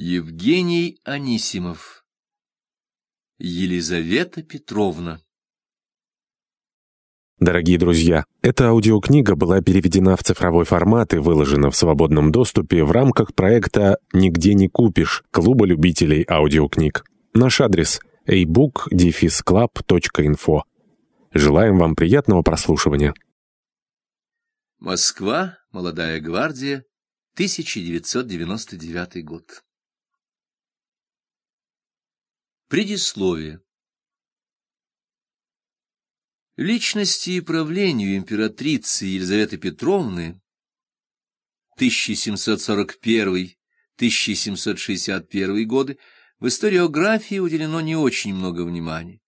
Евгений Анисимов Елизавета Петровна Дорогие друзья, эта аудиокнига была переведена в цифровой формат и выложена в свободном доступе в рамках проекта «Нигде не купишь» Клуба любителей аудиокниг. Наш адрес – ebook-club.info. Желаем вам приятного прослушивания. Москва, Молодая гвардия, 1999 год. Предисловие. Личности и правлению императрицы Елизаветы Петровны 1741-1761 годы в историографии уделено не очень много внимания.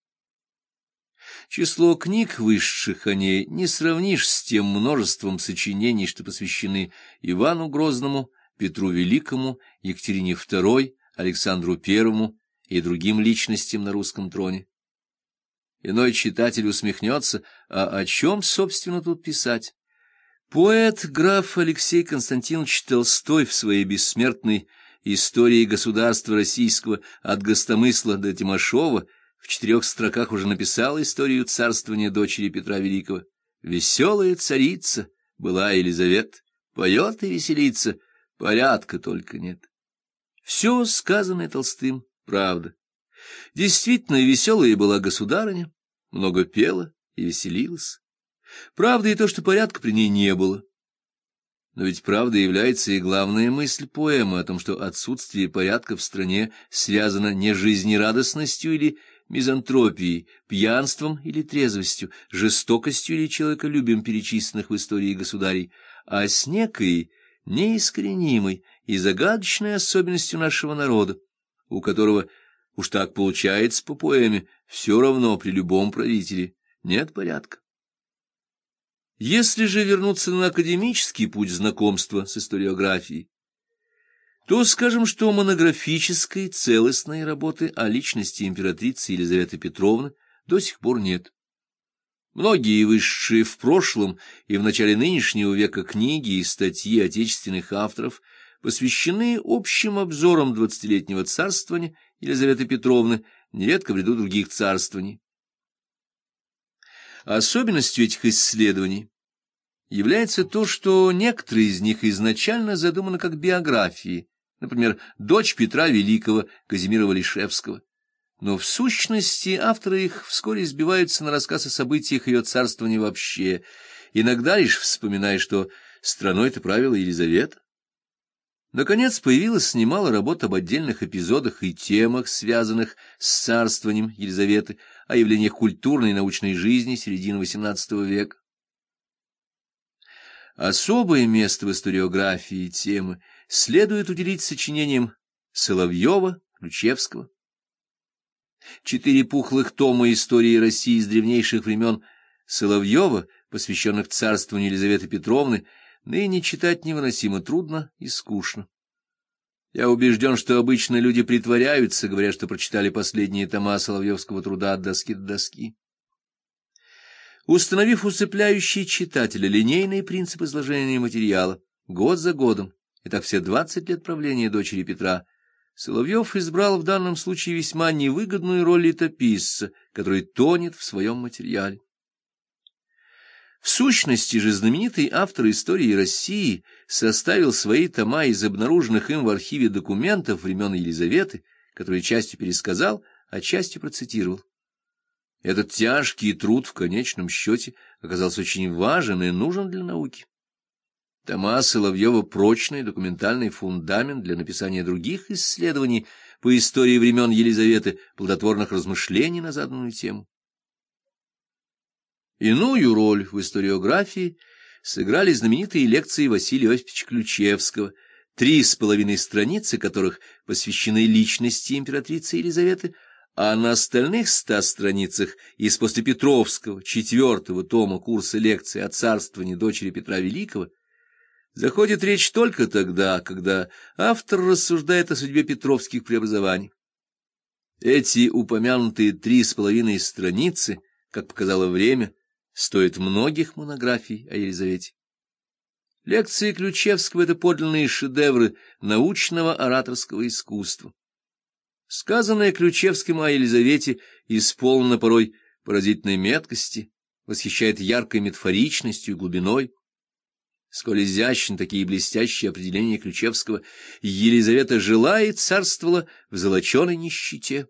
Число книг, высших о ней, не сравнишь с тем множеством сочинений, что посвящены Ивану Грозному, Петру Великому, Екатерине II, Александру Первому и другим личностям на русском троне. Иной читатель усмехнется, а о чем, собственно, тут писать? Поэт граф Алексей Константинович Толстой в своей бессмертной «Истории государства российского от Гостомысла до Тимошова» в четырех строках уже написал историю царствования дочери Петра Великого. «Веселая царица была Елизавета, поет и веселится, порядка только нет». Все сказанное Толстым правда. Действительно, веселая была государыня, много пела и веселилась. Правда и то, что порядка при ней не было. Но ведь правда является и главная мысль поэмы о том, что отсутствие порядка в стране связано не жизнерадостностью или мизантропией, пьянством или трезвостью, жестокостью или человеколюбием перечисленных в истории государей, а с некой неискоренимой и загадочной особенностью нашего народа, у которого, уж так получается по поэме, все равно при любом правителе нет порядка. Если же вернуться на академический путь знакомства с историографией, то скажем, что монографической целостной работы о личности императрицы Елизаветы Петровны до сих пор нет. Многие высшие в прошлом и в начале нынешнего века книги и статьи отечественных авторов посвящены общим обзорам двадцатилетнего царствования Елизаветы Петровны, нередко в ряду других царствований. Особенностью этих исследований является то, что некоторые из них изначально задуманы как биографии, например, дочь Петра Великого, Казимира Валишевского. Но в сущности авторы их вскоре сбиваются на рассказ о событиях ее царствования вообще, иногда лишь вспоминая, что страной-то правила Елизавета. Наконец появилось немало работ об отдельных эпизодах и темах, связанных с царствованием Елизаветы, о явлениях культурной и научной жизни середины XVIII века. Особое место в историографии темы следует уделить сочинениям Соловьева, Ключевского. Четыре пухлых тома истории России с древнейших времен Соловьева, посвященных царствованию Елизаветы Петровны, ныне читать невыносимо трудно и скучно. Я убежден, что обычно люди притворяются, говоря, что прочитали последние тома Соловьевского труда от доски до доски. Установив усыпляющий читателя линейный принцип изложения материала, год за годом, и так все двадцать лет правления дочери Петра, Соловьев избрал в данном случае весьма невыгодную роль летописца, который тонет в своем материале. В сущности же знаменитый автор истории России составил свои тома из обнаруженных им в архиве документов времен Елизаветы, которые частью пересказал, а частью процитировал. Этот тяжкий труд в конечном счете оказался очень важен и нужен для науки. Тома Соловьева — прочный документальный фундамент для написания других исследований по истории времен Елизаветы, плодотворных размышлений на заданную тему. Иную роль в историографии сыграли знаменитые лекции Василия Осиповича Ключевского, три с половиной страницы которых посвящены личности императрицы Елизаветы, а на остальных ста страницах из послепетровского четвертого тома курса лекций о царствовании дочери Петра Великого заходит речь только тогда, когда автор рассуждает о судьбе петровских преобразований. Эти упомянутые три с половиной страницы, как показало время, стоит многих монографий о Елизавете. Лекции Ключевского — это подлинные шедевры научного ораторского искусства. Сказанное Ключевским о Елизавете исполнено порой поразительной меткости, восхищает яркой метафоричностью и глубиной. Сколь изящны такие блестящие определения Ключевского, Елизавета жила и царствовала в золоченой нищете.